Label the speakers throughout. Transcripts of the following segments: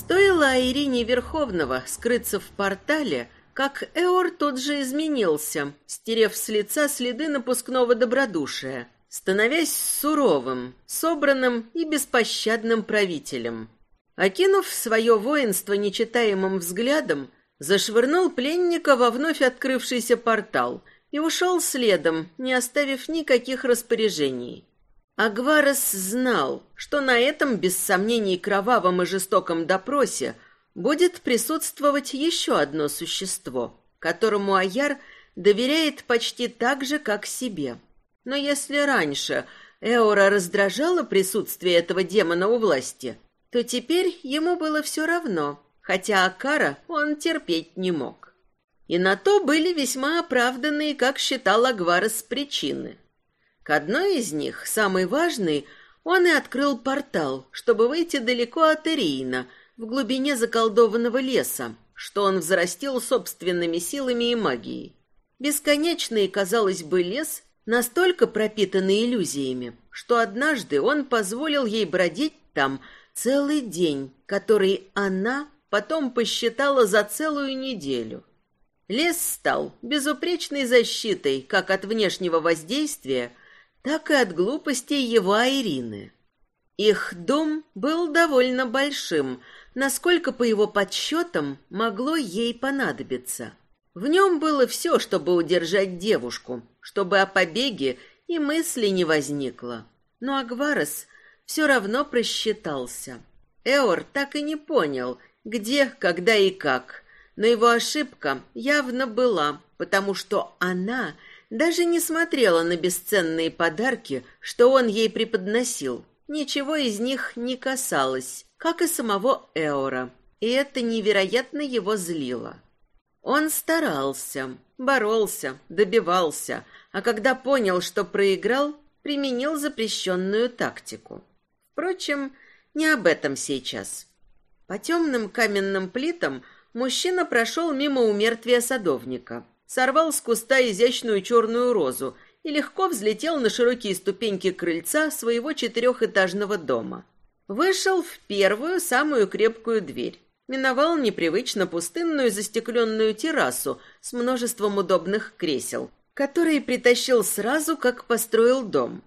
Speaker 1: Стоило Ирине Верховного скрыться в портале, как Эор тут же изменился, стерев с лица следы напускного добродушия, становясь суровым, собранным и беспощадным правителем. Окинув свое воинство нечитаемым взглядом, зашвырнул пленника во вновь открывшийся портал и ушел следом, не оставив никаких распоряжений. Агварес знал, что на этом, без сомнений, кровавом и жестоком допросе будет присутствовать еще одно существо, которому Аяр доверяет почти так же, как себе. Но если раньше Эора раздражало присутствие этого демона у власти, то теперь ему было все равно, хотя Акара он терпеть не мог. И на то были весьма оправданные, как считал Агварес, причины. К одной из них, самой важной, он и открыл портал, чтобы выйти далеко от Ириина, в глубине заколдованного леса, что он взрастил собственными силами и магией. Бесконечный, казалось бы, лес, настолько пропитанный иллюзиями, что однажды он позволил ей бродить там целый день, который она потом посчитала за целую неделю. Лес стал безупречной защитой как от внешнего воздействия, так и от глупостей его Ирины. Их дом был довольно большим, насколько по его подсчетам могло ей понадобиться. В нем было все, чтобы удержать девушку, чтобы о побеге и мысли не возникло. Но Агварес все равно просчитался. Эор так и не понял, где, когда и как, но его ошибка явно была, потому что она даже не смотрела на бесценные подарки, что он ей преподносил. Ничего из них не касалось, как и самого Эора, и это невероятно его злило. Он старался, боролся, добивался, а когда понял, что проиграл, применил запрещенную тактику. Впрочем, не об этом сейчас. По темным каменным плитам мужчина прошел мимо умертвия садовника сорвал с куста изящную черную розу и легко взлетел на широкие ступеньки крыльца своего четырехэтажного дома. Вышел в первую, самую крепкую дверь. Миновал непривычно пустынную застекленную террасу с множеством удобных кресел, которые притащил сразу, как построил дом.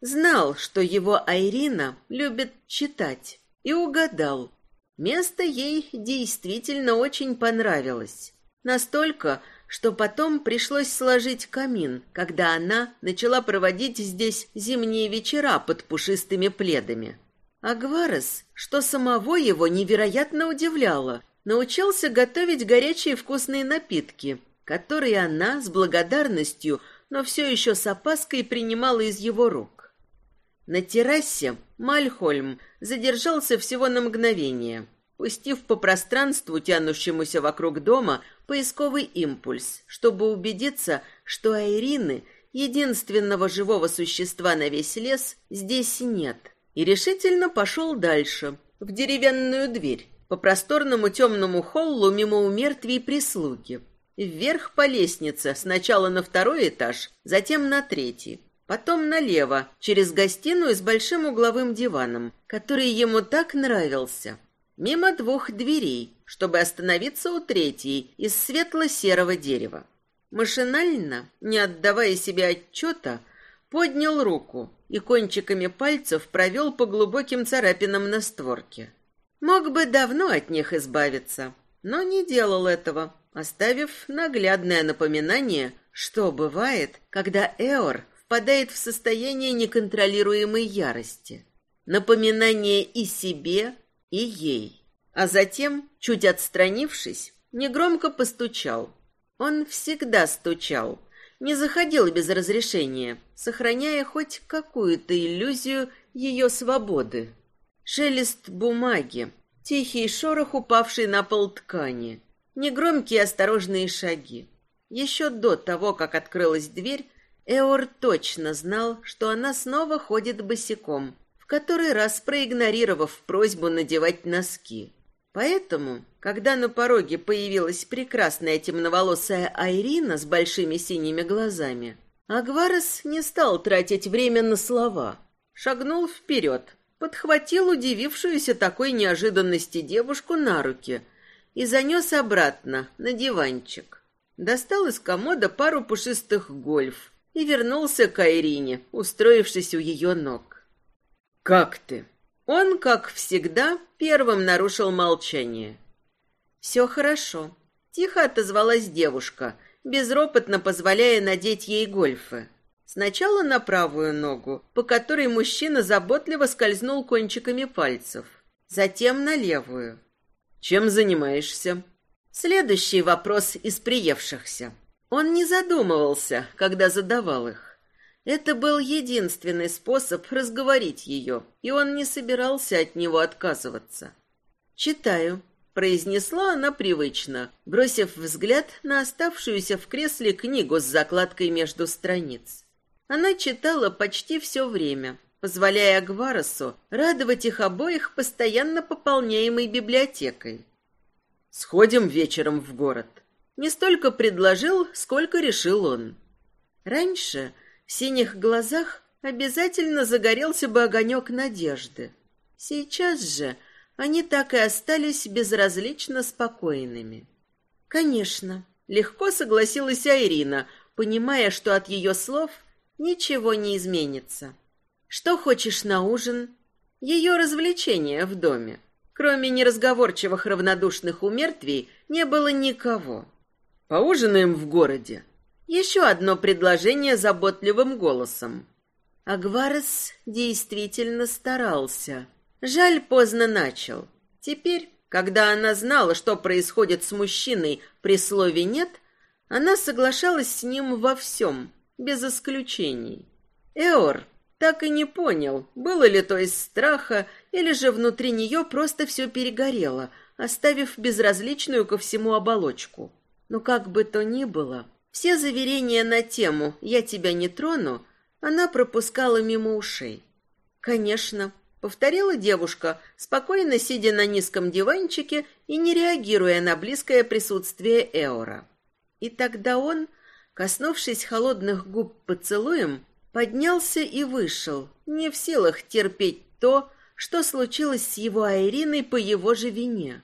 Speaker 1: Знал, что его Айрина любит читать, и угадал. Место ей действительно очень понравилось. Настолько, что потом пришлось сложить камин, когда она начала проводить здесь зимние вечера под пушистыми пледами. А Гварес, что самого его невероятно удивляло, научился готовить горячие вкусные напитки, которые она с благодарностью, но все еще с опаской принимала из его рук. На террасе Мальхольм задержался всего на мгновение, пустив по пространству, тянущемуся вокруг дома, поисковый импульс, чтобы убедиться, что Айрины, единственного живого существа на весь лес, здесь нет. И решительно пошел дальше, в деревянную дверь, по просторному темному холлу мимо умертвий прислуги. Вверх по лестнице, сначала на второй этаж, затем на третий. Потом налево, через гостиную с большим угловым диваном, который ему так нравился. Мимо двух дверей, чтобы остановиться у третьей из светло-серого дерева. Машинально, не отдавая себе отчета, поднял руку и кончиками пальцев провел по глубоким царапинам на створке. Мог бы давно от них избавиться, но не делал этого, оставив наглядное напоминание, что бывает, когда Эор впадает в состояние неконтролируемой ярости. Напоминание и себе, и ей. А затем, чуть отстранившись, негромко постучал. Он всегда стучал, не заходил без разрешения, сохраняя хоть какую-то иллюзию ее свободы. Шелест бумаги, тихий шорох, упавший на пол ткани, негромкие осторожные шаги. Еще до того, как открылась дверь, Эор точно знал, что она снова ходит босиком, который раз проигнорировав просьбу надевать носки. Поэтому, когда на пороге появилась прекрасная темноволосая Айрина с большими синими глазами, Агварес не стал тратить время на слова. Шагнул вперед, подхватил удивившуюся такой неожиданности девушку на руки и занес обратно на диванчик. Достал из комода пару пушистых гольф и вернулся к Айрине, устроившись у ее ног. «Как ты?» Он, как всегда, первым нарушил молчание. «Все хорошо», — тихо отозвалась девушка, безропотно позволяя надеть ей гольфы. Сначала на правую ногу, по которой мужчина заботливо скользнул кончиками пальцев, затем на левую. «Чем занимаешься?» Следующий вопрос из приевшихся. Он не задумывался, когда задавал их. Это был единственный способ разговорить ее, и он не собирался от него отказываться. «Читаю», — произнесла она привычно, бросив взгляд на оставшуюся в кресле книгу с закладкой между страниц. Она читала почти все время, позволяя Гваросу радовать их обоих постоянно пополняемой библиотекой. «Сходим вечером в город». Не столько предложил, сколько решил он. Раньше в синих глазах обязательно загорелся бы огонек надежды. Сейчас же они так и остались безразлично спокойными. «Конечно», — легко согласилась Айрина, понимая, что от ее слов — Ничего не изменится. Что хочешь на ужин? Ее развлечения в доме. Кроме неразговорчивых равнодушных умертвий, не было никого. Поужинаем в городе. Еще одно предложение заботливым голосом. Агварес действительно старался. Жаль, поздно начал. Теперь, когда она знала, что происходит с мужчиной при слове «нет», она соглашалась с ним во всем, без исключений. Эор так и не понял, было ли то из страха, или же внутри нее просто все перегорело, оставив безразличную ко всему оболочку. Но как бы то ни было, все заверения на тему «я тебя не трону» она пропускала мимо ушей. «Конечно», — повторила девушка, спокойно сидя на низком диванчике и не реагируя на близкое присутствие Эора. И тогда он коснувшись холодных губ поцелуем, поднялся и вышел, не в силах терпеть то, что случилось с его Айриной по его же вине.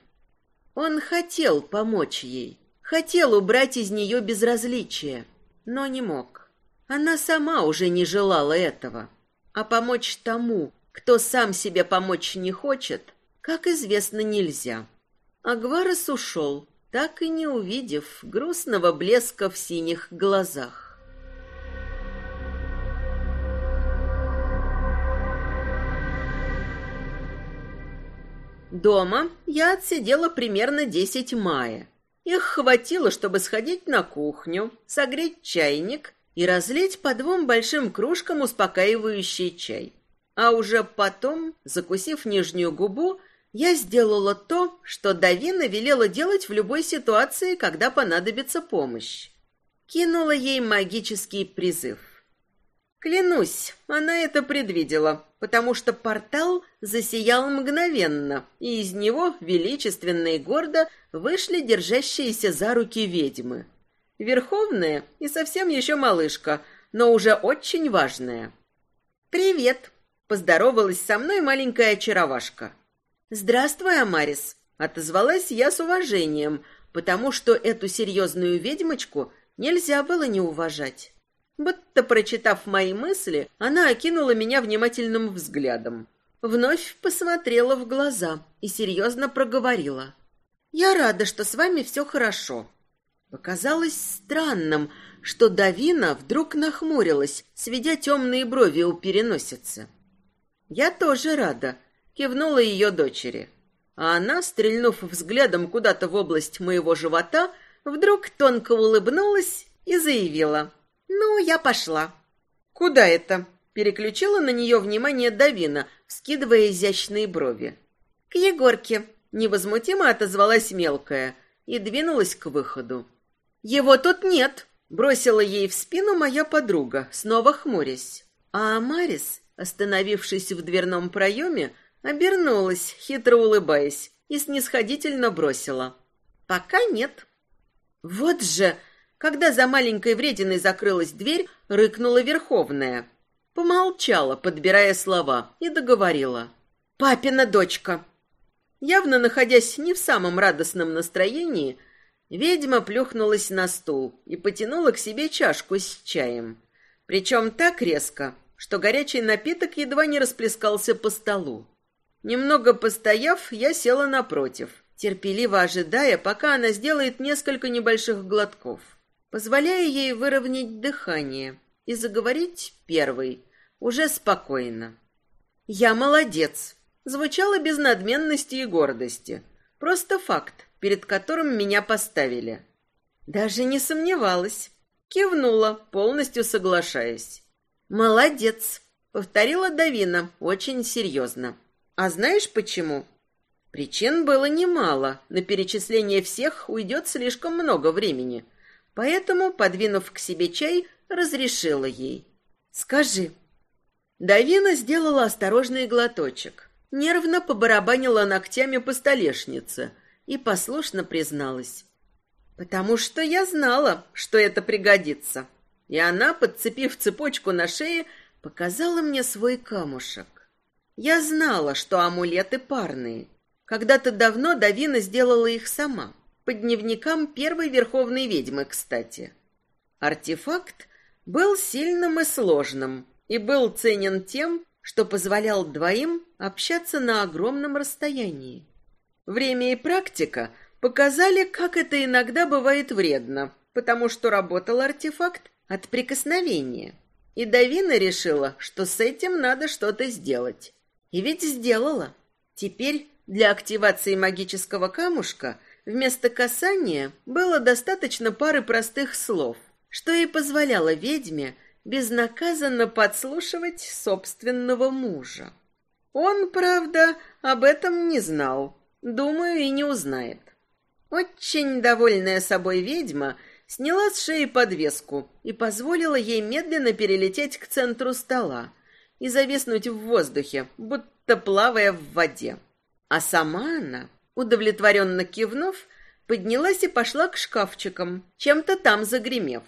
Speaker 1: Он хотел помочь ей, хотел убрать из нее безразличие, но не мог. Она сама уже не желала этого. А помочь тому, кто сам себе помочь не хочет, как известно, нельзя. Агварес ушел, так и не увидев грустного блеска в синих глазах. Дома я отсидела примерно десять мая. Их хватило, чтобы сходить на кухню, согреть чайник и разлить по двум большим кружкам успокаивающий чай. А уже потом, закусив нижнюю губу, я сделала то, что Давина велела делать в любой ситуации, когда понадобится помощь. Кинула ей магический призыв. Клянусь, она это предвидела, потому что портал засиял мгновенно, и из него, величественно и гордо, вышли держащиеся за руки ведьмы. Верховная и совсем еще малышка, но уже очень важная. «Привет!» — поздоровалась со мной маленькая очаровашка. «Здравствуй, Амарис», — отозвалась я с уважением, потому что эту серьезную ведьмочку нельзя было не уважать. Будто прочитав мои мысли, она окинула меня внимательным взглядом. Вновь посмотрела в глаза и серьезно проговорила. «Я рада, что с вами все хорошо». Показалось странным, что Давина вдруг нахмурилась, сведя темные брови у переносицы. «Я тоже рада», кивнула ее дочери. А она, стрельнув взглядом куда-то в область моего живота, вдруг тонко улыбнулась и заявила. «Ну, я пошла». «Куда это?» Переключила на нее внимание Давина, скидывая изящные брови. «К Егорке», — невозмутимо отозвалась мелкая и двинулась к выходу. «Его тут нет», — бросила ей в спину моя подруга, снова хмурясь. А Амарис, остановившись в дверном проеме, Обернулась, хитро улыбаясь, и снисходительно бросила. «Пока нет». «Вот же!» Когда за маленькой врединой закрылась дверь, рыкнула Верховная. Помолчала, подбирая слова, и договорила. Папина дочка. Явно находясь не в самом радостном настроении, ведьма плюхнулась на стул и потянула к себе чашку с чаем. Причем так резко, что горячий напиток едва не расплескался по столу. Немного постояв, я села напротив, терпеливо ожидая, пока она сделает несколько небольших глотков, позволяя ей выровнять дыхание и заговорить первой, уже спокойно. «Я молодец», звучало без надменности и гордости. Просто факт, перед которым меня поставили. Даже не сомневалась. Кивнула, полностью соглашаясь. «Молодец», — повторила Давина очень серьезно. «А знаешь почему?» Причин было немало, на перечисление всех уйдет слишком много времени. Поэтому, подвинув к себе чай, разрешила ей. «Скажи». Давина сделала осторожный глоточек, нервно побарабанила ногтями по столешнице и послушно призналась. «Потому что я знала, что это пригодится». И она, подцепив цепочку на шее, показала мне свой камушек. Я знала, что амулеты парные. Когда-то давно Давина сделала их сама. По дневникам первой верховной ведьмы, кстати. Артефакт был сильным и сложным, и был ценен тем, что позволял двоим общаться на огромном расстоянии. Время и практика показали, как это иногда бывает вредно, потому что работал артефакт от прикосновения. И Давина решила, что с этим надо что-то сделать. И ведь сделала. Теперь для активации магического камушка вместо касания было достаточно пары простых слов, что и позволяло ведьме безнаказанно подслушивать собственного мужа. Он, правда, об этом не знал, думаю, и не узнает. Очень довольная собой ведьма сняла с шеи подвеску и позволила ей медленно перелететь к центру стола и зависнуть в воздухе, будто плавая в воде. А сама она, удовлетворенно кивнув, поднялась и пошла к шкафчикам, чем-то там загремев.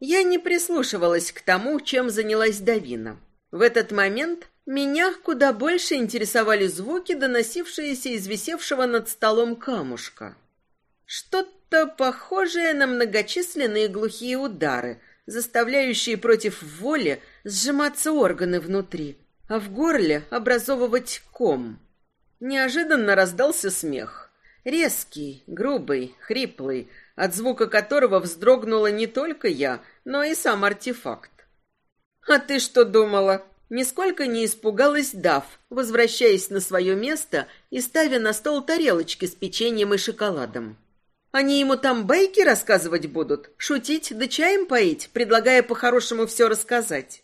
Speaker 1: Я не прислушивалась к тому, чем занялась Давина. В этот момент меня куда больше интересовали звуки, доносившиеся из висевшего над столом камушка. Что-то похожее на многочисленные глухие удары, заставляющие против воли сжиматься органы внутри, а в горле образовывать ком. Неожиданно раздался смех. Резкий, грубый, хриплый, от звука которого вздрогнула не только я, но и сам артефакт. «А ты что думала?» Нисколько не испугалась Дав, возвращаясь на свое место и ставя на стол тарелочки с печеньем и шоколадом. Они ему там байки рассказывать будут, шутить да чаем поить, предлагая по-хорошему все рассказать.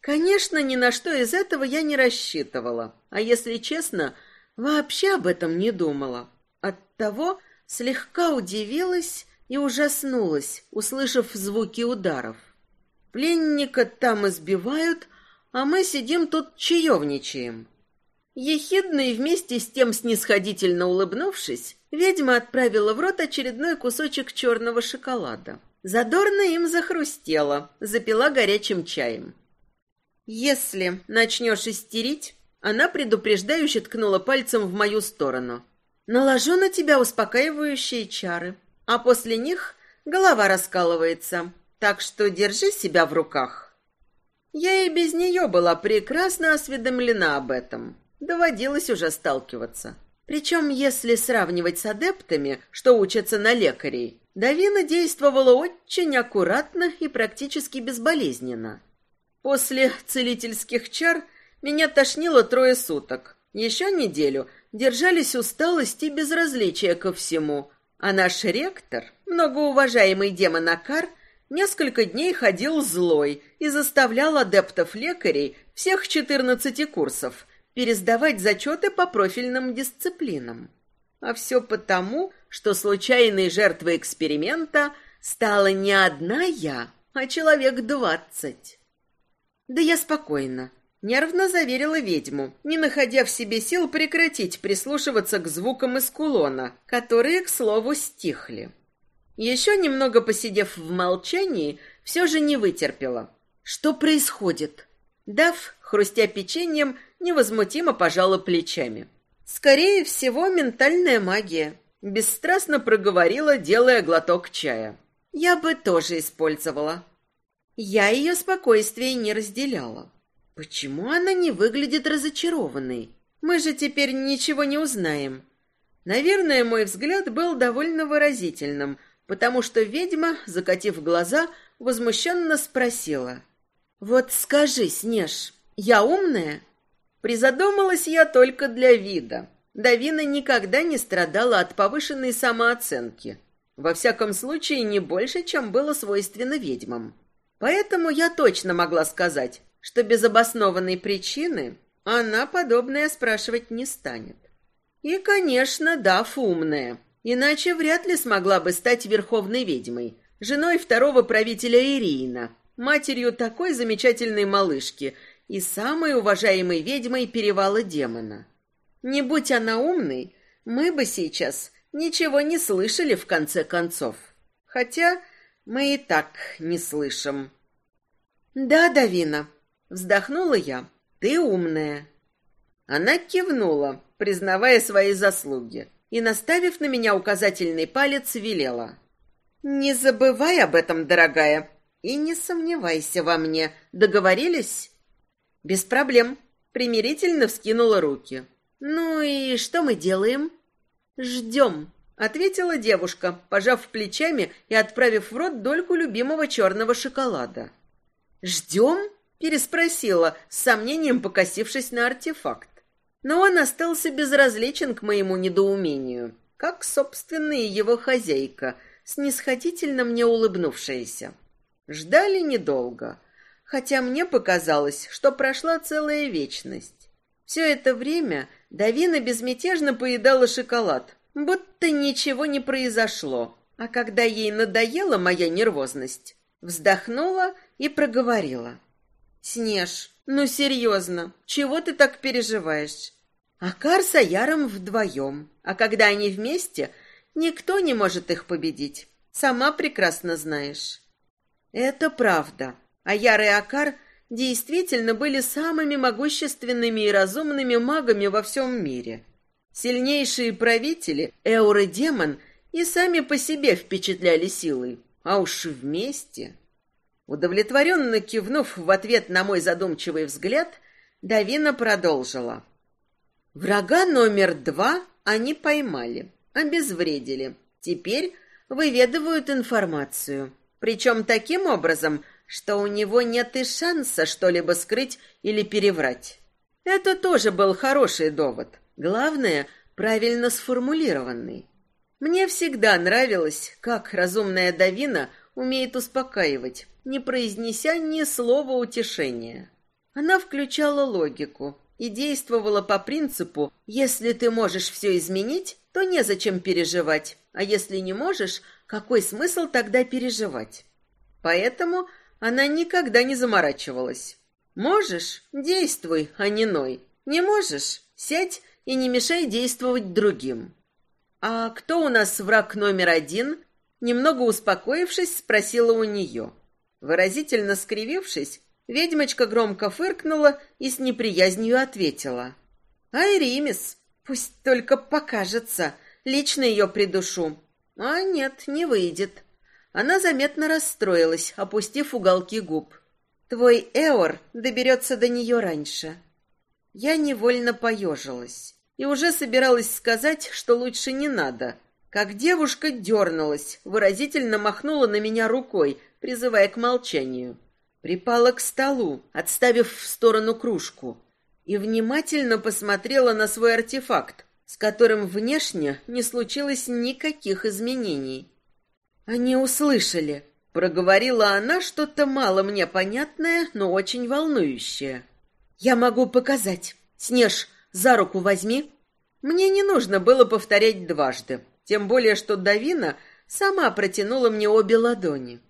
Speaker 1: Конечно, ни на что из этого я не рассчитывала, а если честно, вообще об этом не думала. Оттого слегка удивилась и ужаснулась, услышав звуки ударов. Пленника там избивают, а мы сидим тут чаевничаем. Ехидно и вместе с тем снисходительно улыбнувшись, ведьма отправила в рот очередной кусочек черного шоколада. Задорно им захрустела, запила горячим чаем. «Если начнешь истерить...» Она предупреждающе ткнула пальцем в мою сторону. «Наложу на тебя успокаивающие чары а после них голова раскалывается. Так что держи себя в руках. Я и без нее была прекрасно осведомлена об этом. Доводилось уже сталкиваться. Причем, если сравнивать с адептами, что учатся на лекарей, Давина действовала очень аккуратно и практически безболезненно. После целительских чар меня тошнило трое суток. Еще неделю держались усталость и безразличие ко всему, а наш ректор, многоуважаемый демон Акар, несколько дней ходил злой и заставлял адептов-лекарей всех четырнадцати курсов пересдавать зачеты по профильным дисциплинам. А все потому, что случайной жертвой эксперимента стала не одна я, а человек двадцать. Да я спокойна. Нервно заверила ведьму, не находя в себе сил прекратить прислушиваться к звукам из кулона, которые, к слову, стихли. Еще немного посидев в молчании, все же не вытерпела. Что происходит? Дав, хрустя печеньем, невозмутимо пожала плечами. «Скорее всего, ментальная магия», — бесстрастно проговорила, делая глоток чая. «Я бы тоже использовала». Я ее спокойствие не разделяла. Почему она не выглядит разочарованной? Мы же теперь ничего не узнаем. Наверное, мой взгляд был довольно выразительным, потому что ведьма, закатив глаза, возмущенно спросила. «Вот скажи, Снеж, я умная?» Призадумалась я только для вида. Давина никогда не страдала от повышенной самооценки. Во всяком случае, не больше, чем было свойственно ведьмам. Поэтому я точно могла сказать, что без обоснованной причины она подобное спрашивать не станет. И, конечно, Даф умная, иначе вряд ли смогла бы стать верховной ведьмой, женой второго правителя Ирина, матерью такой замечательной малышки и самой уважаемой ведьмой перевала демона. Не будь она умной, мы бы сейчас ничего не слышали в конце концов. Хотя мы и так не слышим. Да, Давина, вздохнула я. Ты умная. Она кивнула, признавая свои заслуги, и, наставив на меня указательный палец, велела. «Не забывай об этом, дорогая, и не сомневайся во мне. Договорились?» «Без проблем», — примирительно вскинула руки. «Ну и что мы делаем?» «Ждем», — ответила девушка, пожав плечами и отправив в рот дольку любимого черного шоколада. «Ждем?» — переспросила, с сомнением покосившись на артефакт. Но он остался безразличен к моему недоумению, как, собственно, и его хозяйка, снисходительно мне улыбнувшаяся. Ждали недолго, хотя мне показалось, что прошла целая вечность. Все это время Давина безмятежно поедала шоколад, будто ничего не произошло, а когда ей надоела моя нервозность, вздохнула и проговорила. «Снеж, ну серьезно, чего ты так переживаешь?» Акар с Аяром вдвоем, а когда они вместе, никто не может их победить. Сама прекрасно знаешь. Это правда. Аяр и Акар действительно были самыми могущественными и разумными магами во всем мире. Сильнейшие правители, Эур и Демон, и сами по себе впечатляли силой, а уж вместе... Удовлетворенно кивнув в ответ на мой задумчивый взгляд, Давина продолжила. Врага номер два они поймали, обезвредили. Теперь выведывают информацию. Причем таким образом, что у него нет и шанса что-либо скрыть или переврать. Это тоже был хороший довод. Главное, правильно сформулированный. Мне всегда нравилось, как разумная Давина умеет успокаивать, не произнеся ни слова утешения. Она включала логику и действовала по принципу «если ты можешь все изменить, то незачем переживать, а если не можешь, какой смысл тогда переживать?» Поэтому она никогда не заморачивалась. «Можешь – действуй, а не ной. Не можешь – сядь и не мешай действовать другим». «А кто у нас враг номер один?» Немного успокоившись, спросила у нее. Выразительно скривившись, ведьмочка громко фыркнула и с неприязнью ответила. «Айримис, пусть только покажется, лично ее придушу». «А нет, не выйдет». Она заметно расстроилась, опустив уголки губ. «Твой Эор доберется до нее раньше». Я невольно поежилась и уже собиралась сказать, что лучше не надо, как девушка дернулась, выразительно махнула на меня рукой, призывая к молчанию. Припала к столу, отставив в сторону кружку, и внимательно посмотрела на свой артефакт, с которым внешне не случилось никаких изменений. «Они услышали», — проговорила она что-то мало мне понятное, но очень волнующее. «Я могу показать. Снеж, за руку возьми». Мне не нужно было повторять дважды, тем более что Давина сама протянула мне обе ладони.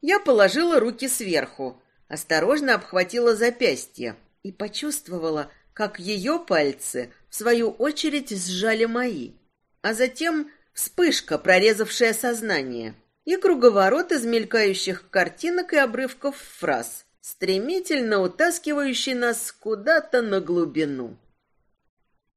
Speaker 1: Я положила руки сверху, осторожно обхватила запястье и почувствовала, как ее пальцы, в свою очередь, сжали мои. А затем вспышка, прорезавшая сознание, и круговорот из мелькающих картинок и обрывков фраз, стремительно утаскивающий нас куда-то на глубину.